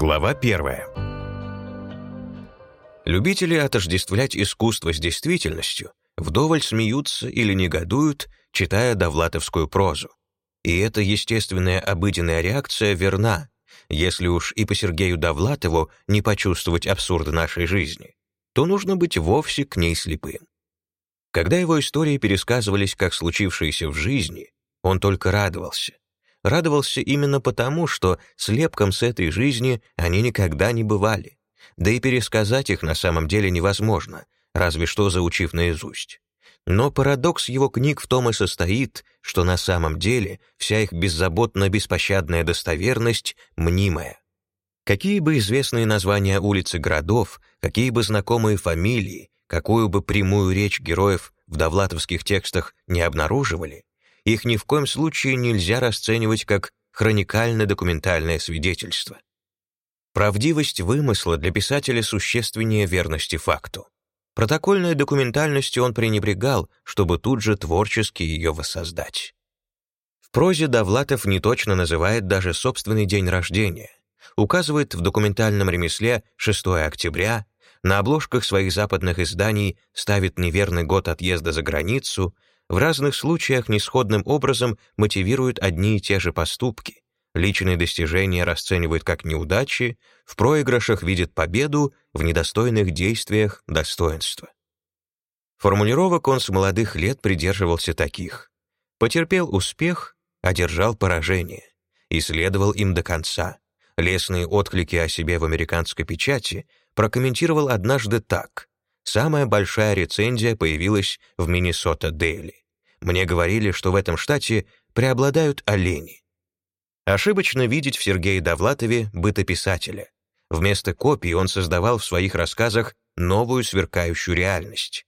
Глава первая. Любители отождествлять искусство с действительностью вдоволь смеются или негодуют, читая довлатовскую прозу. И эта естественная обыденная реакция верна, если уж и по Сергею Довлатову не почувствовать абсурд нашей жизни, то нужно быть вовсе к ней слепым. Когда его истории пересказывались как случившиеся в жизни, он только радовался. Радовался именно потому, что слепком с этой жизни они никогда не бывали. Да и пересказать их на самом деле невозможно, разве что заучив наизусть. Но парадокс его книг в том и состоит, что на самом деле вся их беззаботно-беспощадная достоверность мнимая. Какие бы известные названия улиц и городов, какие бы знакомые фамилии, какую бы прямую речь героев в довлатовских текстах не обнаруживали, их ни в коем случае нельзя расценивать как хроникально-документальное свидетельство. Правдивость вымысла для писателя существеннее верности факту. Протокольной документальностью он пренебрегал, чтобы тут же творчески ее воссоздать. В прозе Довлатов неточно называет даже собственный день рождения, указывает в документальном ремесле 6 октября, на обложках своих западных изданий ставит неверный год отъезда за границу, в разных случаях несходным образом мотивирует одни и те же поступки, личные достижения расценивает как неудачи, в проигрышах видит победу, в недостойных действиях — достоинство. Формулировок он с молодых лет придерживался таких. Потерпел успех, одержал поражение, исследовал им до конца. Лесные отклики о себе в американской печати прокомментировал однажды так. Самая большая рецензия появилась в Миннесота Дейли. Мне говорили, что в этом штате преобладают олени. Ошибочно видеть в Сергее Довлатове бытописателя. Вместо копий он создавал в своих рассказах новую сверкающую реальность.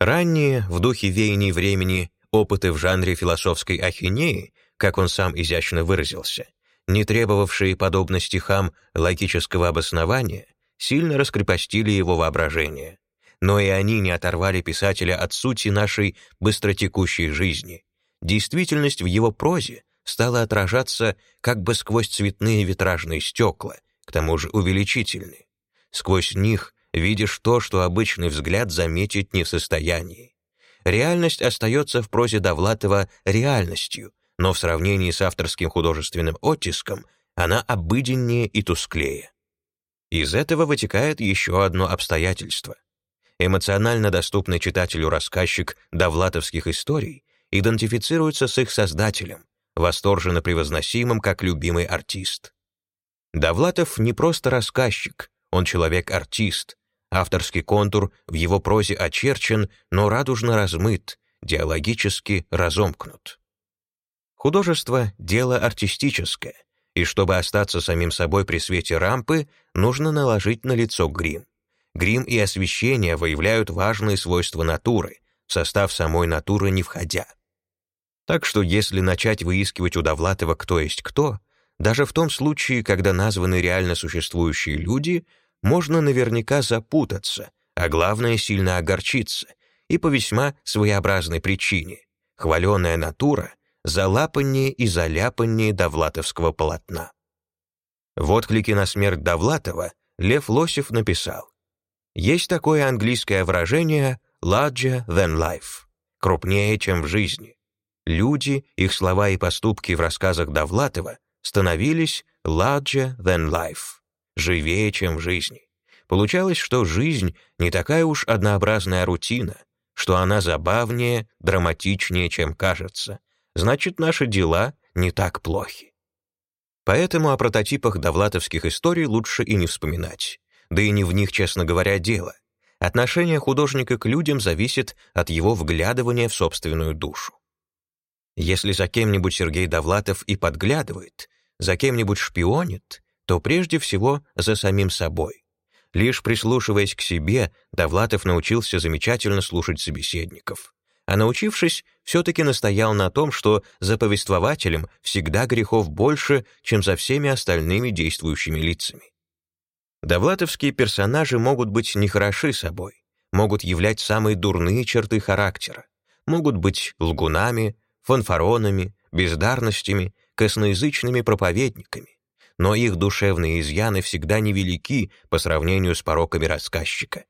Ранние, в духе веяний времени, опыты в жанре философской ахинеи, как он сам изящно выразился, не требовавшие, подобно стихам, логического обоснования, сильно раскрепостили его воображение но и они не оторвали писателя от сути нашей быстротекущей жизни. Действительность в его прозе стала отражаться как бы сквозь цветные витражные стекла, к тому же увеличительные. Сквозь них видишь то, что обычный взгляд заметить не в состоянии. Реальность остается в прозе Довлатова реальностью, но в сравнении с авторским художественным оттиском она обыденнее и тусклее. Из этого вытекает еще одно обстоятельство эмоционально доступный читателю рассказчик довлатовских историй идентифицируется с их создателем, восторженно превозносимым как любимый артист. Довлатов не просто рассказчик, он человек-артист. Авторский контур в его прозе очерчен, но радужно размыт, диалогически разомкнут. Художество — дело артистическое, и чтобы остаться самим собой при свете рампы, нужно наложить на лицо грим. Грим и освещение выявляют важные свойства натуры, в состав самой натуры не входя. Так что если начать выискивать у Довлатова кто есть кто, даже в том случае, когда названы реально существующие люди, можно наверняка запутаться, а главное сильно огорчиться, и по весьма своеобразной причине. Хваленая натура — залапаннее и заляпаннее довлатовского полотна. В отклике на смерть Довлатова Лев Лосев написал есть такое английское выражение «larger than life» — крупнее, чем в жизни. Люди, их слова и поступки в рассказах Довлатова становились larger than life — живее, чем в жизни. Получалось, что жизнь не такая уж однообразная рутина, что она забавнее, драматичнее, чем кажется. Значит, наши дела не так плохи. Поэтому о прототипах довлатовских историй лучше и не вспоминать да и не в них, честно говоря, дело. Отношение художника к людям зависит от его вглядывания в собственную душу. Если за кем-нибудь Сергей Довлатов и подглядывает, за кем-нибудь шпионит, то прежде всего за самим собой. Лишь прислушиваясь к себе, Довлатов научился замечательно слушать собеседников. А научившись, все-таки настоял на том, что за повествователем всегда грехов больше, чем за всеми остальными действующими лицами. Довлатовские персонажи могут быть нехороши собой, могут являть самые дурные черты характера, могут быть лгунами, фанфаронами, бездарностями, косноязычными проповедниками. но их душевные изъяны всегда невелики по сравнению с пороками рассказчика.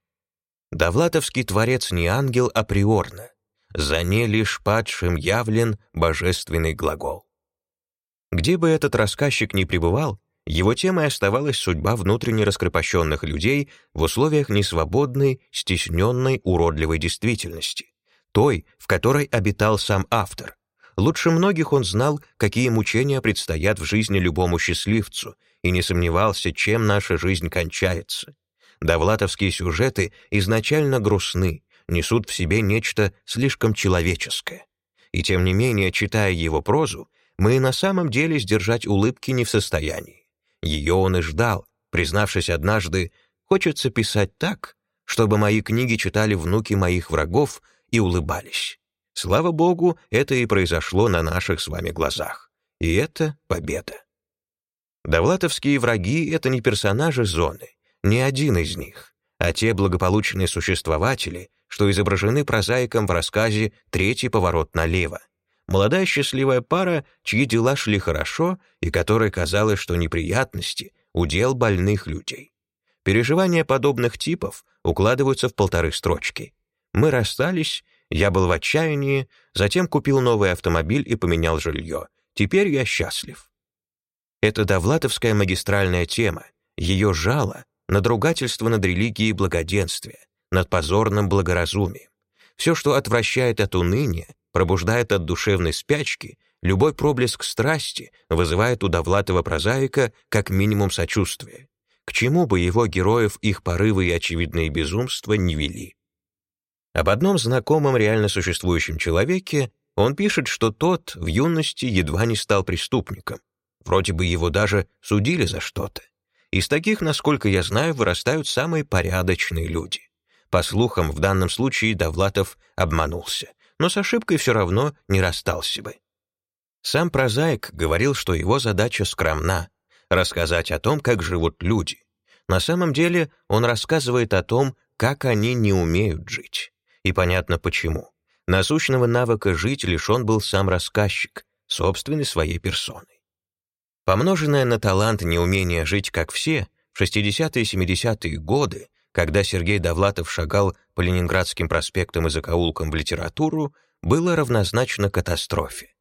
Довлатовский творец не ангел априорно, за не лишь падшим явлен божественный глагол. Где бы этот рассказчик ни пребывал, его темой оставалась судьба внутренне раскрепощенных людей в условиях несвободной, стесненной, уродливой действительности, той, в которой обитал сам автор. Лучше многих он знал, какие мучения предстоят в жизни любому счастливцу, и не сомневался, чем наша жизнь кончается. Довлатовские сюжеты изначально грустны, несут в себе нечто слишком человеческое. И тем не менее, читая его прозу, мы на самом деле сдержать улыбки не в состоянии. Ее он и ждал, признавшись однажды, хочется писать так, чтобы мои книги читали внуки моих врагов и улыбались. Слава богу, это и произошло на наших с вами глазах. И это победа. Довлатовские враги — это не персонажи зоны, ни один из них, а те благополучные существователи, что изображены прозаиком в рассказе «Третий поворот налево». Молодая счастливая пара, чьи дела шли хорошо и которой казалось, что неприятности — удел больных людей. Переживания подобных типов укладываются в полторы строчки. Мы расстались, я был в отчаянии, затем купил новый автомобиль и поменял жилье. Теперь я счастлив. Это довлатовская магистральная тема, ее жало надругательство над религией благоденствия, над позорным благоразумием. Все, что отвращает от уныния, пробуждает от душевной спячки, любой проблеск страсти вызывает у Довлатова прозаика как минимум сочувствие. К чему бы его героев их порывы и очевидные безумства не вели. Об одном знакомом реально существующем человеке он пишет, что тот в юности едва не стал преступником. Вроде бы его даже судили за что-то. Из таких, насколько я знаю, вырастают самые порядочные люди. По слухам, в данном случае Довлатов обманулся, но с ошибкой все равно не расстался бы. Сам прозаик говорил, что его задача скромна — рассказать о том, как живут люди. На самом деле он рассказывает о том, как они не умеют жить. И понятно почему. Насущного навыка жить лишен был сам рассказчик, собственной своей персоной. Помноженное на талант неумение жить как все, в 60-е и 70-е годы, когда Сергей Довлатов шагал по Ленинградским проспектам и закоулкам в литературу, было равнозначно катастрофе.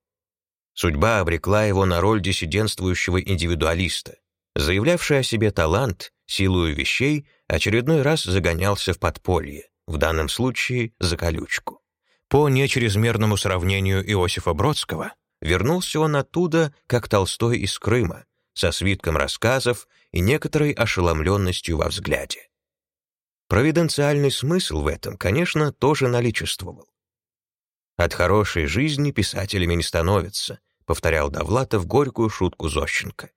Судьба обрекла его на роль диссидентствующего индивидуалиста. Заявлявший о себе талант, силою вещей, очередной раз загонялся в подполье, в данном случае за колючку. По нечрезмерному сравнению Иосифа Бродского, Вернулся он оттуда, как Толстой из Крыма, со свитком рассказов и некоторой ошеломленностью во взгляде. Провиденциальный смысл в этом, конечно, тоже наличествовал. «От хорошей жизни писателями не становятся», повторял Довлатов горькую шутку Зощенко.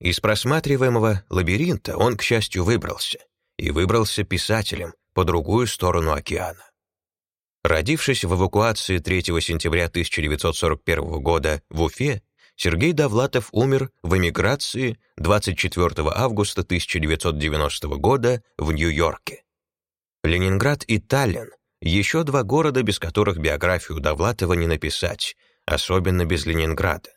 Из просматриваемого лабиринта он, к счастью, выбрался. И выбрался писателем по другую сторону океана. Родившись в эвакуации 3 сентября 1941 года в Уфе, Сергей Довлатов умер в эмиграции 24 августа 1990 года в Нью-Йорке. Ленинград и Таллин — еще два города, без которых биографию Довлатова не написать, особенно без Ленинграда.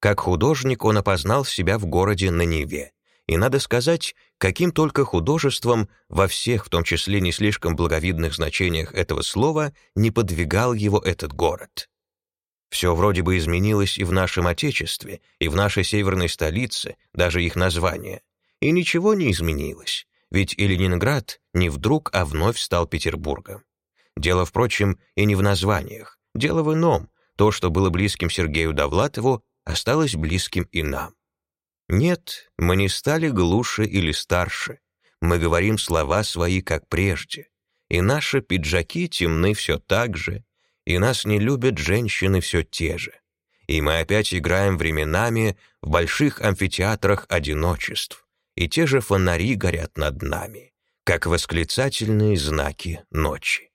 Как художник он опознал себя в городе на Неве. И надо сказать, каким только художеством во всех, в том числе не слишком благовидных значениях этого слова, не подвигал его этот город. Все вроде бы изменилось и в нашем Отечестве, и в нашей северной столице, даже их название. И ничего не изменилось, ведь и Ленинград не вдруг, а вновь стал Петербургом. Дело, впрочем, и не в названиях. Дело в ином. То, что было близким Сергею Довлатову, осталось близким и нам. Нет, мы не стали глуше или старше. Мы говорим слова свои, как прежде. И наши пиджаки темны все так же, и нас не любят женщины все те же. И мы опять играем временами в больших амфитеатрах одиночеств, и те же фонари горят над нами, как восклицательные знаки ночи.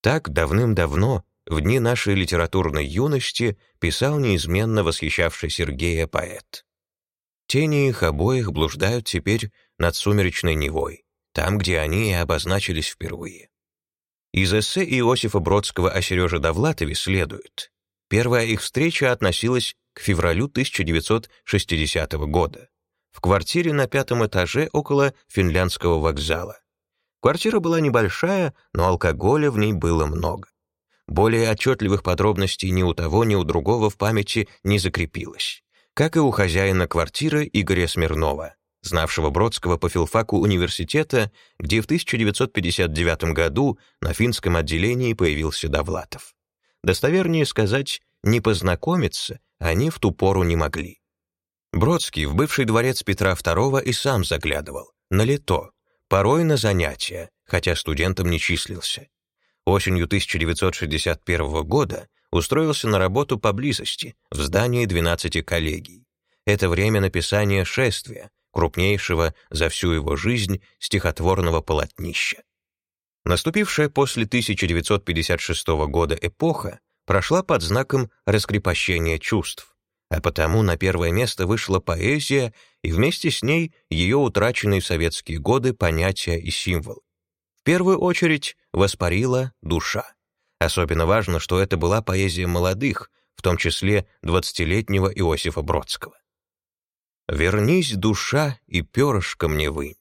Так давным-давно, в дни нашей литературной юности, писал неизменно восхищавший Сергея поэт. Тени их обоих блуждают теперь над сумеречной Невой, там, где они и обозначились впервые. Из эссе Иосифа Бродского о Сереже Довлатове следует. Первая их встреча относилась к февралю 1960 года. В квартире на пятом этаже около финляндского вокзала. Квартира была небольшая, но алкоголя в ней было много. Более отчетливых подробностей ни у того, ни у другого в памяти не закрепилось. Как и у хозяина квартиры Игоря Смирнова, знавшего Бродского по филфаку университета, где в 1959 году на финском отделении появился Довлатов. Достовернее сказать, не познакомиться они в ту пору не могли. Бродский в бывший дворец Петра II и сам заглядывал, на лето, порой на занятия, хотя студентом не числился. Осенью 1961 года устроился на работу поблизости, в здании 12 коллегий. Это время написания «Шествия», крупнейшего за всю его жизнь стихотворного полотнища. Наступившая после 1956 года эпоха прошла под знаком раскрепощения чувств а потому на первое место вышла поэзия и вместе с ней ее утраченные советские годы понятия и символы. В первую очередь воспарила душа. Особенно важно, что это была поэзия молодых, в том числе 20-летнего Иосифа Бродского. «Вернись, душа, и перышко мне вынь.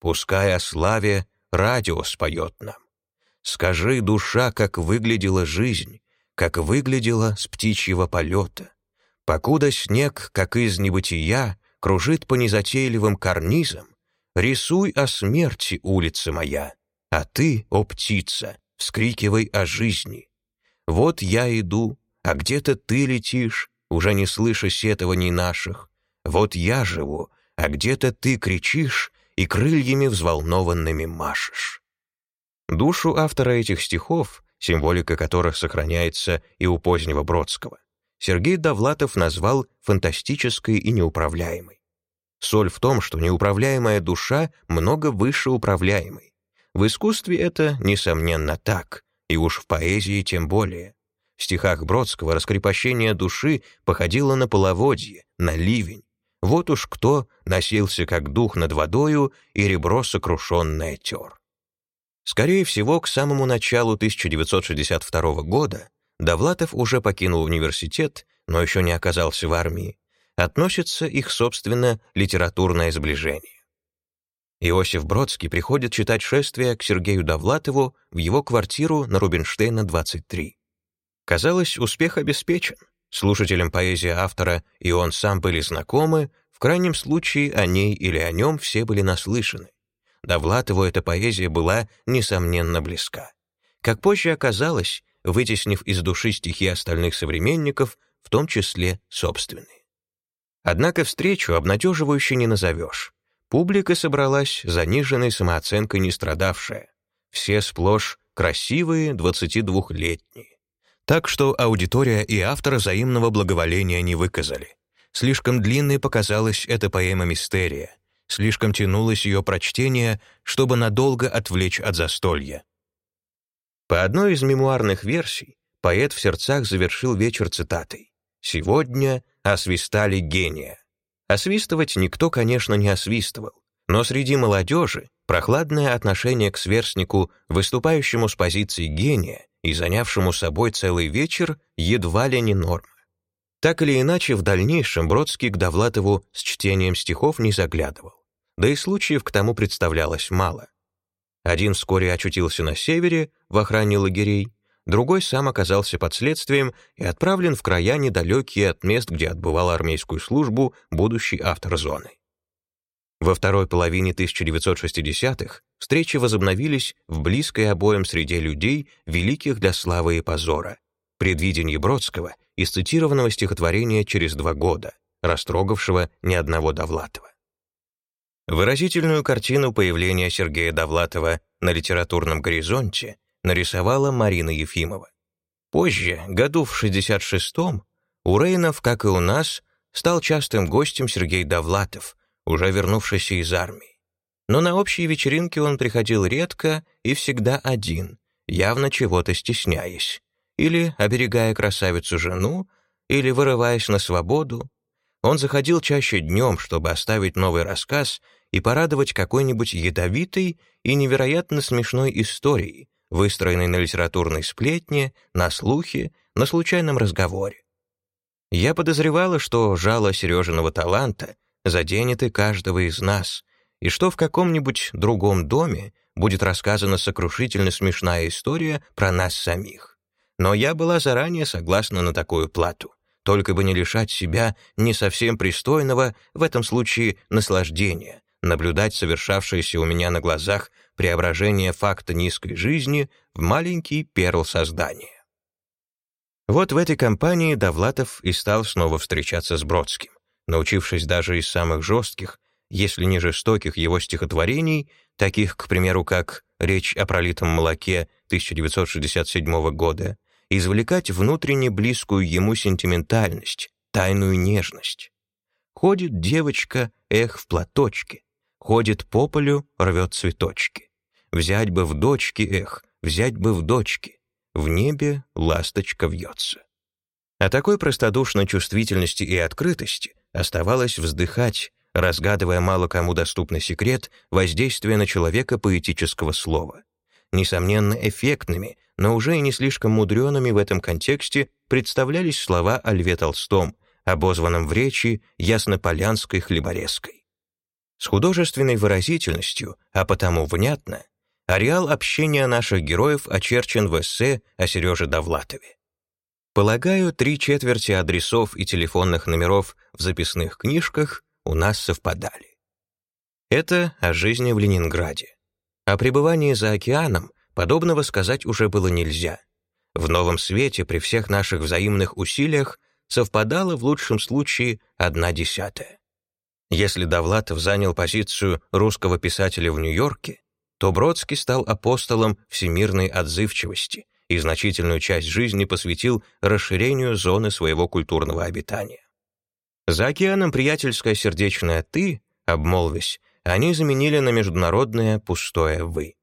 Пускай о славе радио споет нам. Скажи, душа, как выглядела жизнь, как выглядела с птичьего полета, Покуда снег, как из небытия, кружит по незатейливым карнизам, рисуй о смерти, улица моя, а ты, о птица, вскрикивай о жизни. Вот я иду, а где-то ты летишь, уже не слыша сетований наших. Вот я живу, а где-то ты кричишь и крыльями взволнованными машешь. Душу автора этих стихов, символика которых сохраняется и у позднего Бродского, Сергей Довлатов назвал фантастической и неуправляемой. Соль в том, что неуправляемая душа много выше управляемой. В искусстве это, несомненно, так, и уж в поэзии тем более. В стихах Бродского раскрепощение души походило на половодье, на ливень. Вот уж кто носился как дух над водою и ребро сокрушенное тер. Скорее всего, к самому началу 1962 года Довлатов уже покинул университет, но еще не оказался в армии, относится их, собственно, литературное сближение. Иосиф Бродский приходит читать шествие к Сергею Довлатову в его квартиру на Рубинштейна, 23. Казалось, успех обеспечен. Слушателям поэзии автора и он сам были знакомы, в крайнем случае о ней или о нем все были наслышаны. Довлатову эта поэзия была, несомненно, близка. Как позже оказалось, вытеснив из души стихи остальных современников, в том числе собственные. Однако встречу обнадеживающе не назовешь. Публика собралась заниженной самооценкой не страдавшая. Все сплошь красивые 22-летние. Так что аудитория и автор взаимного благоволения не выказали. Слишком длинной показалась эта поэма «Мистерия», слишком тянулось ее прочтение, чтобы надолго отвлечь от застолья. По одной из мемуарных версий, поэт в сердцах завершил вечер цитатой «Сегодня освистали гения». Освистывать никто, конечно, не освистывал, но среди молодежи прохладное отношение к сверстнику, выступающему с позиции гения и занявшему собой целый вечер, едва ли не норма. Так или иначе, в дальнейшем Бродский к Довлатову с чтением стихов не заглядывал. Да и случаев к тому представлялось мало. Один вскоре очутился на севере, в охране лагерей, другой сам оказался под следствием и отправлен в края недалекие от мест, где отбывал армейскую службу будущий автор зоны. Во второй половине 1960-х встречи возобновились в близкой обоим среде людей, великих для славы и позора, предвидении Бродского из цитированного стихотворения «Через два года», растрогавшего ни одного Довлатова. Выразительную картину появления Сергея Довлатова на литературном горизонте нарисовала Марина Ефимова. Позже, году в 66-м, у Рейнов, как и у нас, стал частым гостем Сергей Довлатов, уже вернувшийся из армии. Но на общие вечеринки он приходил редко и всегда один, явно чего-то стесняясь, или оберегая красавицу жену, или вырываясь на свободу, он заходил чаще днем, чтобы оставить новый рассказ и порадовать какой-нибудь ядовитой и невероятно смешной историей, выстроенной на литературной сплетне, на слухе, на случайном разговоре. Я подозревала, что жало Сережиного таланта, заденет и каждого из нас, и что в каком-нибудь другом доме будет рассказана сокрушительно смешная история про нас самих. Но я была заранее согласна на такую плату, только бы не лишать себя не совсем пристойного, в этом случае, наслаждения, наблюдать совершавшееся у меня на глазах преображение факта низкой жизни в маленький перл создания. Вот в этой компании Довлатов и стал снова встречаться с Бродским, научившись даже из самых жестких, если не жестоких его стихотворений, таких, к примеру, как «Речь о пролитом молоке» 1967 года, извлекать внутренне близкую ему сентиментальность, тайную нежность. Ходит девочка, эх, в платочке, ходит по полю, рвет цветочки. Взять бы в дочки, эх, взять бы в дочки, в небе ласточка вьется. О такой простодушной чувствительности и открытости оставалось вздыхать, разгадывая мало кому доступный секрет воздействия на человека поэтического слова. Несомненно, эффектными, но уже и не слишком мудреными в этом контексте представлялись слова о Льве Толстом, обозванном в речи Яснополянской хлеборезкой. С художественной выразительностью, а потому внятно, ареал общения наших героев очерчен в эссе о Сереже Довлатове. Полагаю, три четверти адресов и телефонных номеров в записных книжках у нас совпадали. Это о жизни в Ленинграде. О пребывании за океаном подобного сказать уже было нельзя. В новом свете при всех наших взаимных усилиях совпадало в лучшем случае одна десятая. Если Довлатов занял позицию русского писателя в Нью-Йорке, то Бродский стал апостолом всемирной отзывчивости и значительную часть жизни посвятил расширению зоны своего культурного обитания. За океаном приятельское сердечное «ты», обмолвясь, они заменили на международное пустое «вы».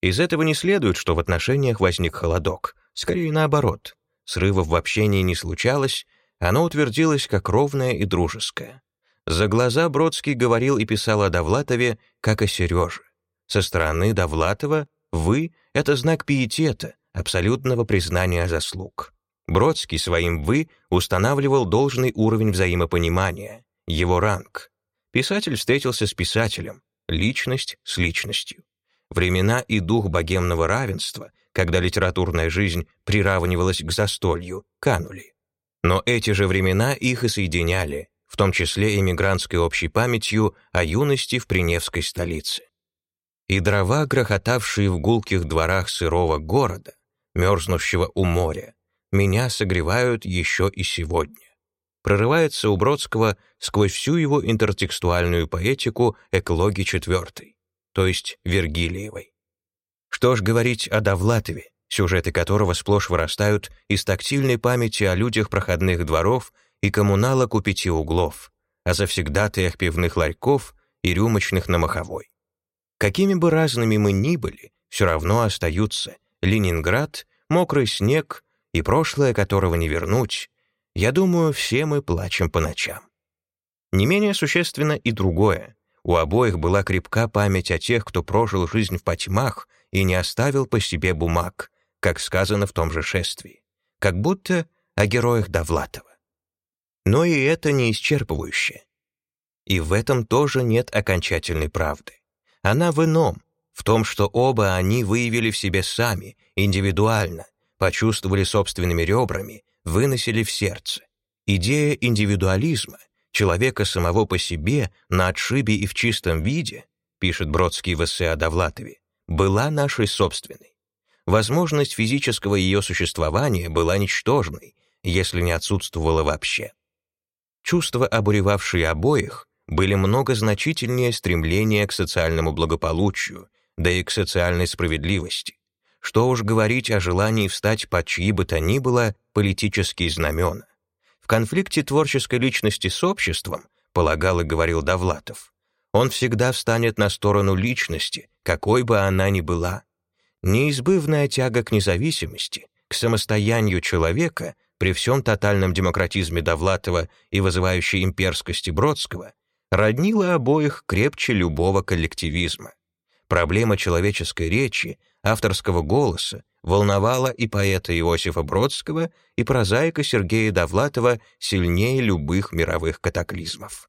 Из этого не следует, что в отношениях возник холодок, скорее наоборот. Срывов в общении не случалось, оно утвердилось как ровное и дружеское. За глаза Бродский говорил и писал о Довлатове, как о Сереже. Со стороны Довлатова «вы» — это знак пиетета, абсолютного признания заслуг. Бродский своим «вы» устанавливал должный уровень взаимопонимания, его ранг. Писатель встретился с писателем, личность с личностью. Времена и дух богемного равенства, когда литературная жизнь приравнивалась к застолью, канули. Но эти же времена их и соединяли, в том числе эмигрантской общей памятью о юности в Приневской столице. И дрова, грохотавшие в гулких дворах сырого города, мерзнущего у моря, меня согревают еще и сегодня. Прорывается у Бродского сквозь всю его интертекстуальную поэтику эклоги четвертой, то есть Вергилиевой. Что ж говорить о Довлатове, сюжеты которого сплошь вырастают из тактильной памяти о людях проходных дворов и коммуналок у пяти углов, о завсегдатаях пивных ларьков и рюмочных на Маховой. Какими бы разными мы ни были, все равно остаются Ленинград, мокрый снег и прошлое, которого не вернуть, я думаю, все мы плачем по ночам. Не менее существенно и другое. У обоих была крепка память о тех, кто прожил жизнь в потьмах и не оставил по себе бумаг, как сказано в том же шествии. Как будто о героях Довлатова. Но и это не исчерпывающе. И в этом тоже нет окончательной правды. Она в ином, в том, что оба они выявили в себе сами, индивидуально, почувствовали собственными ребрами, выносили в сердце. Идея индивидуализма, человека самого по себе, на отшибе и в чистом виде, пишет Бродский в эссе о Довлатове, была нашей собственной. Возможность физического ее существования была ничтожной, если не отсутствовала вообще. Чувства, обуревавшие обоих, были много значительнее стремления к социальному благополучию, да и к социальной справедливости. Что уж говорить о желании встать под чьи бы то ни было политические знамена. Конфликте творческой личности с обществом, полагал и говорил Довлатов, он всегда встанет на сторону личности, какой бы она ни была. Неизбывная тяга к независимости, к самостоянию человека при всем тотальном демократизме Довлатова и вызывающей имперскости Бродского роднила обоих крепче любого коллективизма. Проблема человеческой речи, авторского голоса волновала и поэта Иосифа Бродского, и прозаика Сергея Довлатова сильнее любых мировых катаклизмов.